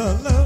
la la